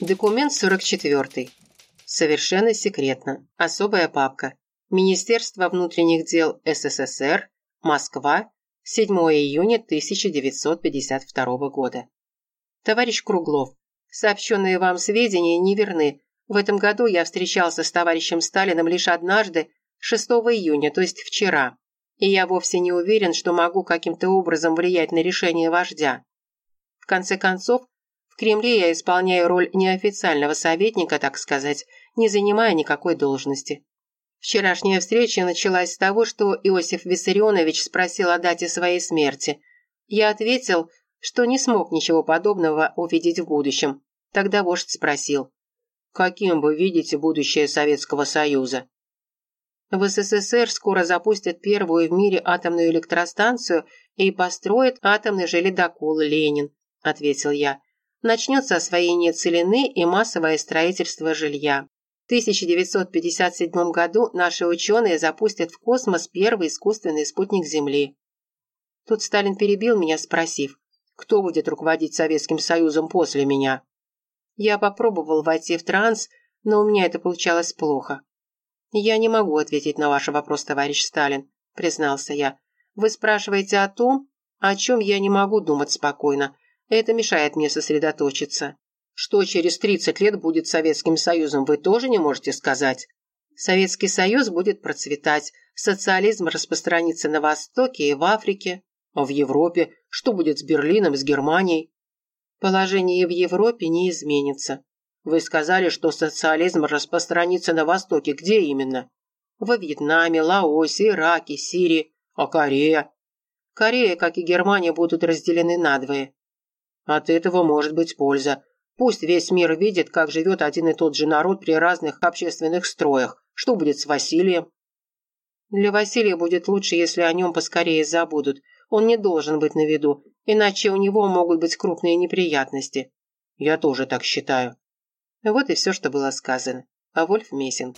Документ 44. Совершенно секретно. Особая папка. Министерство внутренних дел СССР. Москва. 7 июня 1952 года. Товарищ Круглов, сообщенные вам сведения неверны. В этом году я встречался с товарищем Сталиным лишь однажды, 6 июня, то есть вчера. И я вовсе не уверен, что могу каким-то образом влиять на решение вождя. В конце концов, Кремле я исполняю роль неофициального советника, так сказать, не занимая никакой должности. Вчерашняя встреча началась с того, что Иосиф Виссарионович спросил о дате своей смерти. Я ответил, что не смог ничего подобного увидеть в будущем. Тогда вождь спросил, «Каким вы видите будущее Советского Союза?» В СССР скоро запустят первую в мире атомную электростанцию и построят атомный же ледокол «Ленин», – ответил я. Начнется освоение целины и массовое строительство жилья. 1957 году наши ученые запустят в космос первый искусственный спутник Земли. Тут Сталин перебил меня, спросив, кто будет руководить Советским Союзом после меня. Я попробовал войти в транс, но у меня это получалось плохо. «Я не могу ответить на ваш вопрос, товарищ Сталин», – признался я. «Вы спрашиваете о том, о чем я не могу думать спокойно. Это мешает мне сосредоточиться. Что через 30 лет будет Советским Союзом, вы тоже не можете сказать. Советский Союз будет процветать, социализм распространится на Востоке и в Африке, а в Европе что будет с Берлином, с Германией? Положение в Европе не изменится. Вы сказали, что социализм распространится на Востоке. Где именно? Во Вьетнаме, Лаосе, Ираке, Сирии. А Корея? Корея, как и Германия, будут разделены надвое. От этого может быть польза. Пусть весь мир видит, как живет один и тот же народ при разных общественных строях. Что будет с Василием? Для Василия будет лучше, если о нем поскорее забудут. Он не должен быть на виду, иначе у него могут быть крупные неприятности. Я тоже так считаю. Вот и все, что было сказано. А Вольф Мессинг.